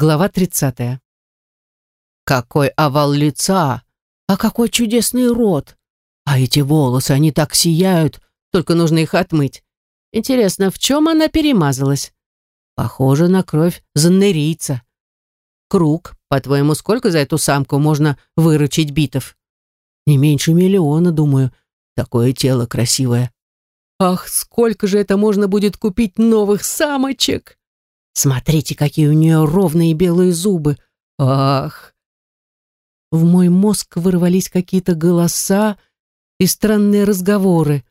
Глава 30. Какой овал лица! А какой чудесный рот! А эти волосы, они так сияют, только нужно их отмыть. Интересно, в чем она перемазалась? Похоже на кровь заннерийца. Круг, по-твоему, сколько за эту самку можно выручить битов? Не меньше миллиона, думаю. Такое тело красивое. Ах, сколько же это можно будет купить новых самочек! Смотрите, какие у нее ровные белые зубы. Ах! В мой мозг вырвались какие-то голоса и странные разговоры.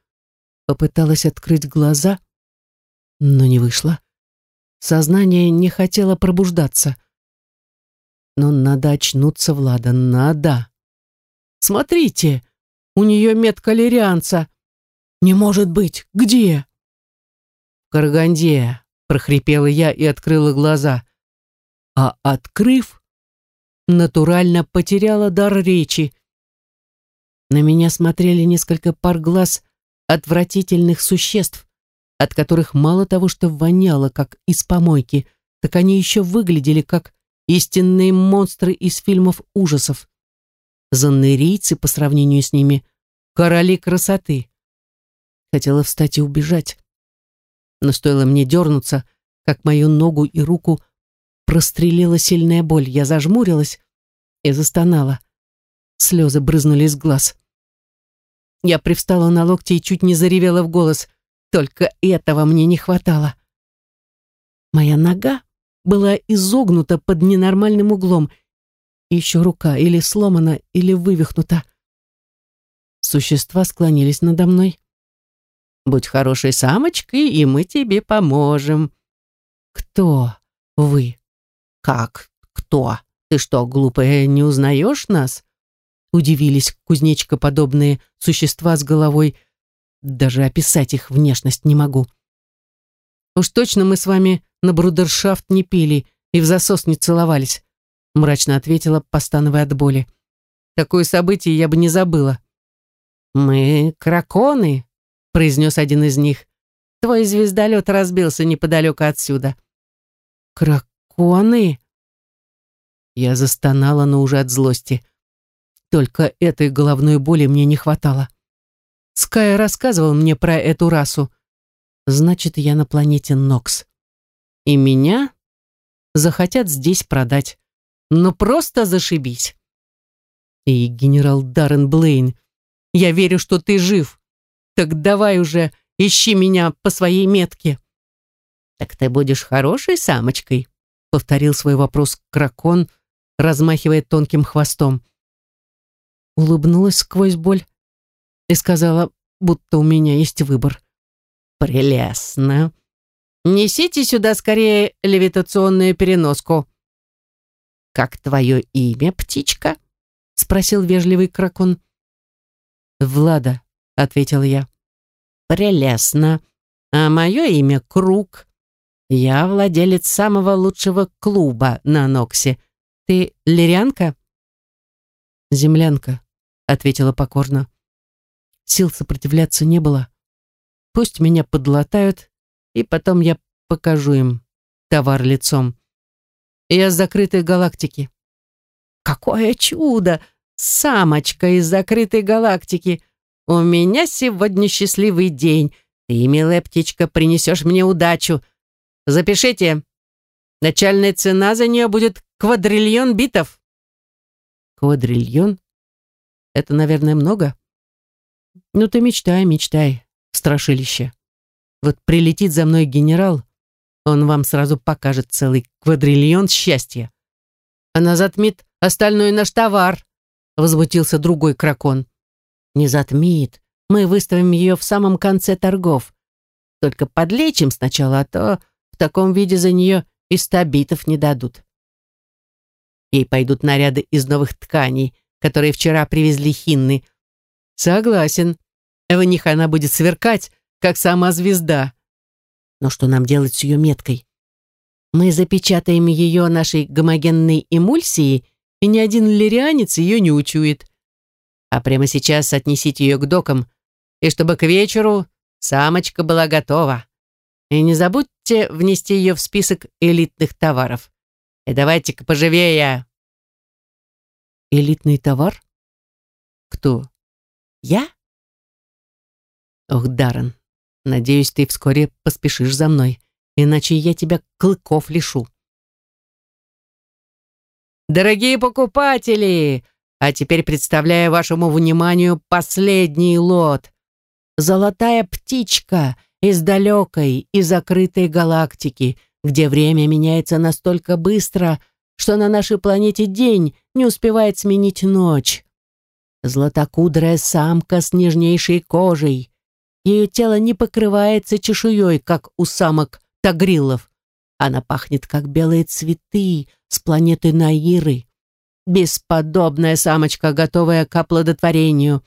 Попыталась открыть глаза, но не вышло. Сознание не хотело пробуждаться. Но надо очнуться, Влада, надо. Смотрите, у нее метка лирианца. Не может быть, где? В Караганде, прохрипела я и открыла глаза. А открыв, натурально потеряла дар речи. На меня смотрели несколько пар глаз отвратительных существ, от которых мало того, что воняло, как из помойки, так они еще выглядели, как истинные монстры из фильмов ужасов. Заннерийцы по сравнению с ними — короли красоты. Хотела встать и убежать, но стоило мне дернуться, как мою ногу и руку прострелила сильная боль. Я зажмурилась и застонала. Слезы брызнули из глаз. Я привстала на локти и чуть не заревела в голос. Только этого мне не хватало. Моя нога была изогнута под ненормальным углом. еще рука или сломана, или вывихнута. Существа склонились надо мной. Будь хорошей самочкой, и мы тебе поможем. Кто вы? Как кто? Ты что, глупая, не узнаешь нас? Удивились кузнечкоподобные существа с головой. Даже описать их внешность не могу. Уж точно мы с вами на брудершафт не пили и в засос не целовались, мрачно ответила, постановая от боли. Такое событие я бы не забыла. Мы краконы, произнес один из них. Твой звездолет разбился неподалеку отсюда. Краконы? Я застонала, но уже от злости. Только этой головной боли мне не хватало. Скай рассказывал мне про эту расу. Значит, я на планете Нокс. И меня захотят здесь продать. Ну просто зашибись. И генерал Даррен Блейн, я верю, что ты жив. Так давай уже, ищи меня по своей метке. Так ты будешь хорошей самочкой, повторил свой вопрос Кракон, размахивая тонким хвостом. Улыбнулась сквозь боль и сказала, будто у меня есть выбор. Прелестно. Несите сюда скорее левитационную переноску. Как твое имя, птичка? спросил вежливый кракон. Влада, ответил я. Прелестно. А мое имя Круг. Я владелец самого лучшего клуба на Ноксе. Ты лирянка? Землянка, ответила покорно. Сил сопротивляться не было. Пусть меня подлатают, и потом я покажу им товар лицом. Я с закрытой галактики. Какое чудо! Самочка из закрытой галактики! «У меня сегодня счастливый день. Ты, милая птичка, принесешь мне удачу. Запишите. Начальная цена за нее будет квадриллион битов». «Квадриллион? Это, наверное, много?» «Ну ты мечтай, мечтай, страшилище. Вот прилетит за мной генерал, он вам сразу покажет целый квадриллион счастья. Она затмит остальной наш товар», — возмутился другой кракон не затмит. Мы выставим ее в самом конце торгов. Только подлечим сначала, а то в таком виде за нее и ста битов не дадут. Ей пойдут наряды из новых тканей, которые вчера привезли хинны. Согласен. В них она будет сверкать, как сама звезда. Но что нам делать с ее меткой? Мы запечатаем ее нашей гомогенной эмульсией, и ни один лирианец ее не учует а прямо сейчас отнесите ее к докам, и чтобы к вечеру самочка была готова. И не забудьте внести ее в список элитных товаров. И давайте-ка поживее. Элитный товар? Кто? Я? Ох, Даррен, надеюсь, ты вскоре поспешишь за мной, иначе я тебя клыков лишу. Дорогие покупатели, а теперь представляю вашему вниманию последний лот. Золотая птичка из далекой и закрытой галактики, где время меняется настолько быстро, что на нашей планете день не успевает сменить ночь. Златокудрая самка с нежнейшей кожей. Ее тело не покрывается чешуей, как у самок тагрилов. Она пахнет, как белые цветы с планеты Наиры. Бесподобная самочка, готовая к оплодотворению.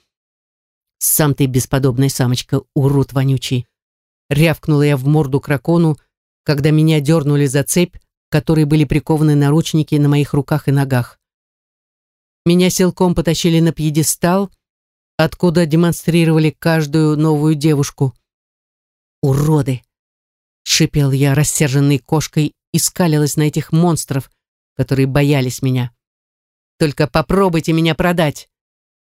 Сам ты бесподобная самочка, урод вонючий. Рявкнула я в морду кракону, когда меня дернули за цепь, которой были прикованы наручники на моих руках и ногах. Меня силком потащили на пьедестал, откуда демонстрировали каждую новую девушку. «Уроды!» — шипел я, рассерженной кошкой, и скалилась на этих монстров, которые боялись меня. «Только попробуйте меня продать!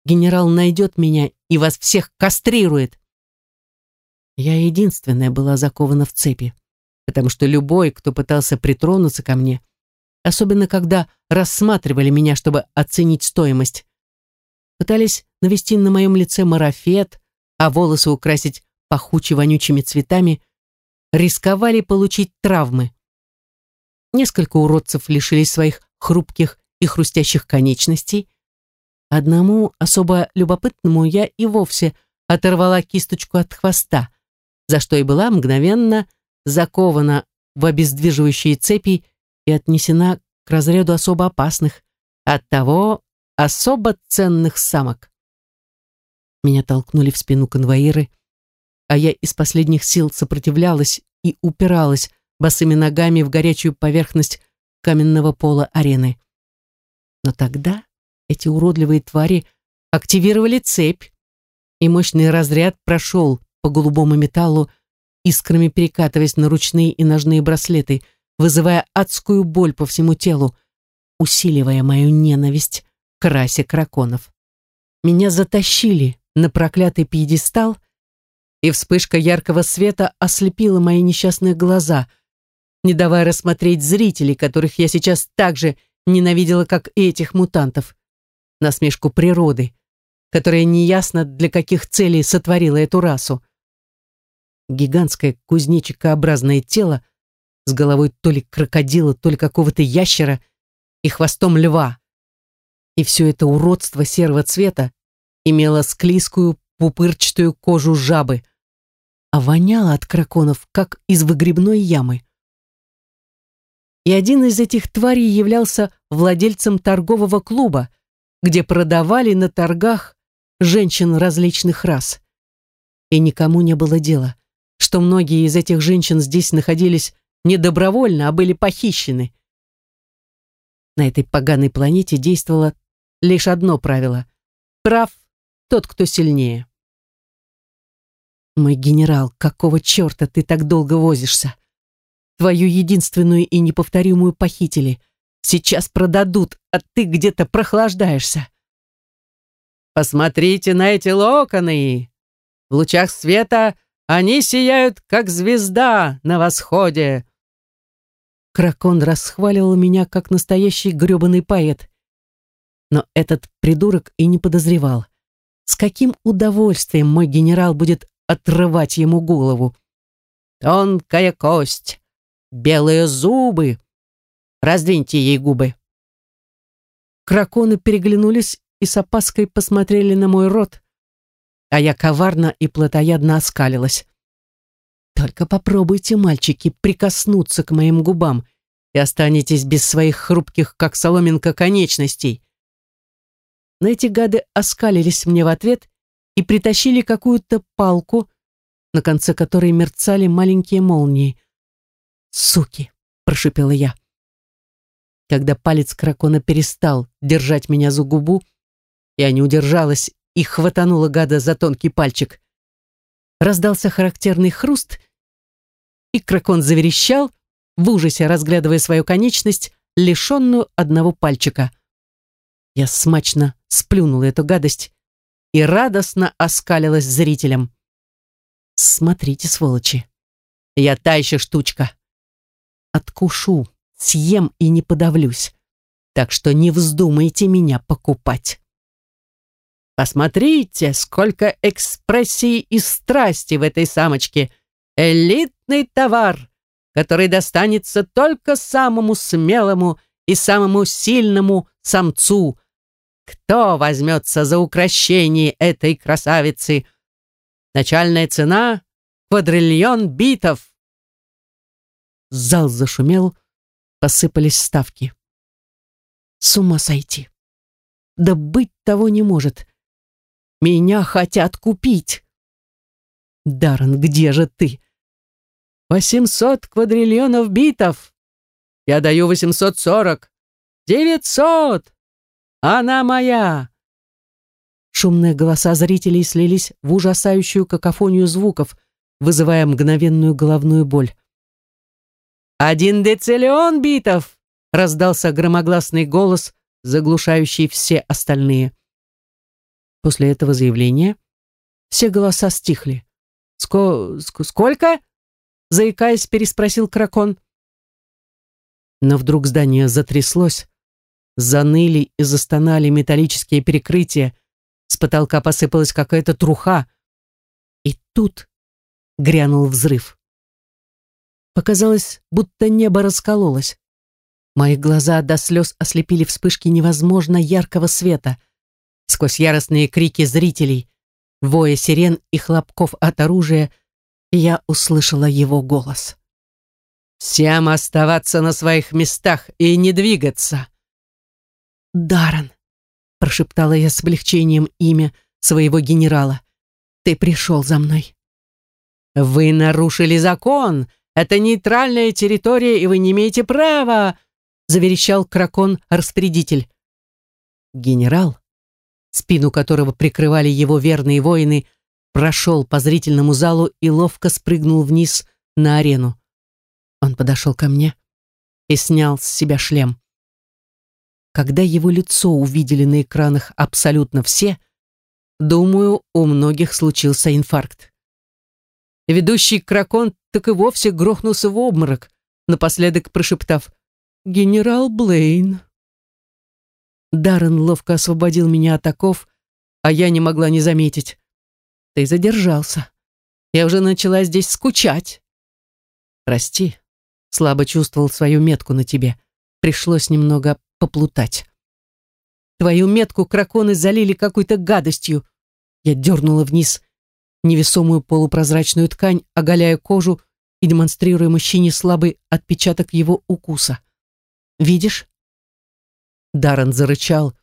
Генерал найдет меня и вас всех кастрирует!» Я единственная была закована в цепи, потому что любой, кто пытался притронуться ко мне, особенно когда рассматривали меня, чтобы оценить стоимость, пытались навести на моем лице марафет, а волосы украсить пахуче-вонючими цветами, рисковали получить травмы. Несколько уродцев лишились своих хрупких и хрустящих конечностей. Одному особо любопытному я и вовсе оторвала кисточку от хвоста, за что и была мгновенно закована в обездвиживающие цепи и отнесена к разряду особо опасных, оттого особо ценных самок. Меня толкнули в спину конвоиры, а я из последних сил сопротивлялась и упиралась босыми ногами в горячую поверхность каменного пола арены. Но тогда эти уродливые твари активировали цепь, и мощный разряд прошел по голубому металлу, искрами перекатываясь на ручные и ножные браслеты, вызывая адскую боль по всему телу, усиливая мою ненависть к расе краконов. Меня затащили на проклятый пьедестал, и вспышка яркого света ослепила мои несчастные глаза, не давая рассмотреть зрителей, которых я сейчас так же ненавидела, как этих мутантов. Насмешку природы, которая неясно для каких целей сотворила эту расу гигантское кузнечикообразное тело с головой то ли крокодила, то ли какого-то ящера и хвостом льва. И все это уродство серого цвета имело склизкую пупырчатую кожу жабы, а воняло от краконов, как из выгребной ямы. И один из этих тварей являлся владельцем торгового клуба, где продавали на торгах женщин различных рас. И никому не было дела, что многие из этих женщин здесь находились не добровольно, а были похищены. На этой поганой планете действовало лишь одно правило. Прав тот, кто сильнее. Мой генерал, какого черта ты так долго возишься? Твою единственную и неповторимую похитили. Сейчас продадут, а ты где-то прохлаждаешься. Посмотрите на эти локоны. В лучах света они сияют, как звезда на восходе. Кракон расхваливал меня, как настоящий грёбаный поэт. Но этот придурок и не подозревал. С каким удовольствием мой генерал будет отрывать ему голову. Тонкая кость, белые зубы. Раздвиньте ей губы. Краконы переглянулись и с опаской посмотрели на мой рот, а я коварно и плотоядно оскалилась. «Только попробуйте, мальчики, прикоснуться к моим губам и останетесь без своих хрупких, как соломинка, конечностей». На эти гады оскалились мне в ответ и притащили какую-то палку, на конце которой мерцали маленькие молнии. «Суки!» — прошипела я. Когда палец кракона перестал держать меня за губу, я не удержалась и хватанула гада за тонкий пальчик. Раздался характерный хруст, и кракон заверещал, в ужасе разглядывая свою конечность, лишенную одного пальчика. Я смачно сплюнула эту гадость и радостно оскалилась зрителям. Смотрите, сволочи, я та еще штучка. Откушу, съем и не подавлюсь. Так что не вздумайте меня покупать. Посмотрите, сколько экспрессии и страсти в этой самочке. Элитный товар, который достанется только самому смелому и самому сильному самцу. Кто возьмется за украшение этой красавицы? Начальная цена — квадриллион битов. Зал зашумел, посыпались ставки. С ума сойти. Да быть того не может. Меня хотят купить. Даррен, где же ты? Восемьсот квадриллионов битов. Я даю восемьсот сорок. Девятьсот. Она моя. Шумные голоса зрителей слились в ужасающую какофонию звуков, вызывая мгновенную головную боль. «Один дециллион битов!» — раздался громогласный голос, заглушающий все остальные. После этого заявления все голоса стихли. «Ско... сколько?» — заикаясь, переспросил Кракон. Но вдруг здание затряслось, заныли и застонали металлические перекрытия, с потолка посыпалась какая-то труха. И тут грянул взрыв. Показалось, будто небо раскололось. Мои глаза до слез ослепили вспышки невозможно яркого света — Сквозь яростные крики зрителей, воя сирен и хлопков от оружия, я услышала его голос. «Всем оставаться на своих местах и не двигаться!» «Даррен!» — прошептала я с облегчением имя своего генерала. «Ты пришел за мной». «Вы нарушили закон! Это нейтральная территория, и вы не имеете права!» — заверещал кракон-распорядитель. Генерал, спину которого прикрывали его верные воины, прошел по зрительному залу и ловко спрыгнул вниз на арену. Он подошел ко мне и снял с себя шлем. Когда его лицо увидели на экранах абсолютно все, думаю, у многих случился инфаркт. Ведущий Кракон так и вовсе грохнулся в обморок, напоследок прошептав «Генерал Блейн». Даррен ловко освободил меня от оков, а я не могла не заметить. Ты задержался. Я уже начала здесь скучать. Прости, слабо чувствовал свою метку на тебе. Пришлось немного поплутать. Твою метку краконы залили какой-то гадостью. Я дернула вниз невесомую полупрозрачную ткань, оголяя кожу и демонстрируя мужчине слабый отпечаток его укуса. Видишь? Даррен зарычал,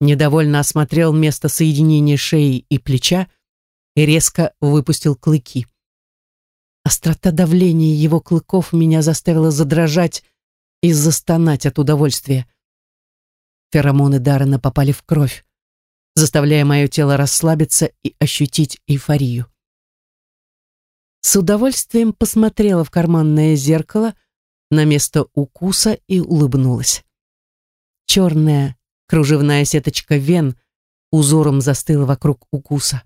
недовольно осмотрел место соединения шеи и плеча и резко выпустил клыки. Острота давления его клыков меня заставила задрожать и застонать от удовольствия. Феромоны Даррена попали в кровь, заставляя мое тело расслабиться и ощутить эйфорию. С удовольствием посмотрела в карманное зеркало на место укуса и улыбнулась. Черная кружевная сеточка вен узором застыла вокруг укуса.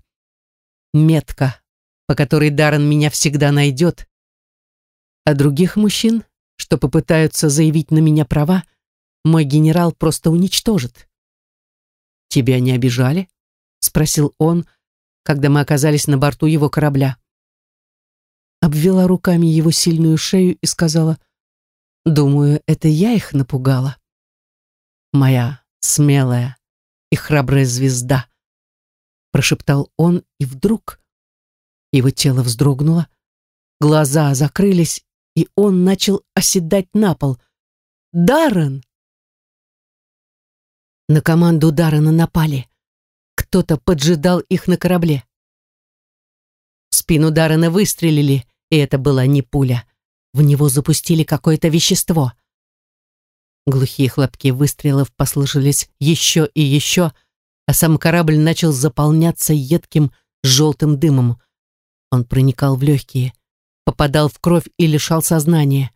Метка, по которой Даррен меня всегда найдет. А других мужчин, что попытаются заявить на меня права, мой генерал просто уничтожит. «Тебя не обижали?» — спросил он, когда мы оказались на борту его корабля. Обвела руками его сильную шею и сказала, «Думаю, это я их напугала» моя смелая и храбрая звезда», прошептал он, и вдруг его тело вздрогнуло, глаза закрылись, и он начал оседать на пол. «Даррен!» На команду Даррена напали. Кто-то поджидал их на корабле. В спину Даррена выстрелили, и это была не пуля. В него запустили какое-то вещество — Глухие хлопки выстрелов послышались еще и еще, а сам корабль начал заполняться едким желтым дымом. Он проникал в легкие, попадал в кровь и лишал сознания.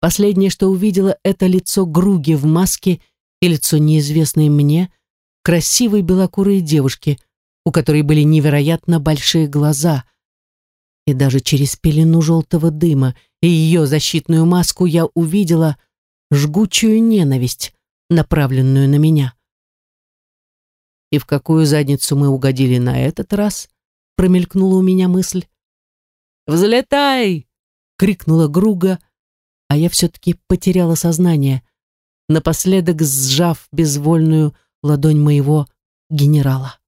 Последнее, что увидела, это лицо Груги в маске и лицо неизвестной мне, красивой белокурой девушки, у которой были невероятно большие глаза. И даже через пелену желтого дыма и ее защитную маску я увидела жгучую ненависть, направленную на меня. И в какую задницу мы угодили на этот раз, промелькнула у меня мысль. «Взлетай!» — крикнула Груга, а я все-таки потеряла сознание, напоследок сжав безвольную ладонь моего генерала.